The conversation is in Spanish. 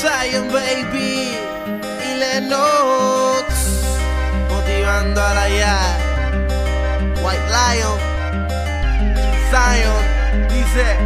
Zion Baby y Lennox motivando a la ya. White Lion Zion dice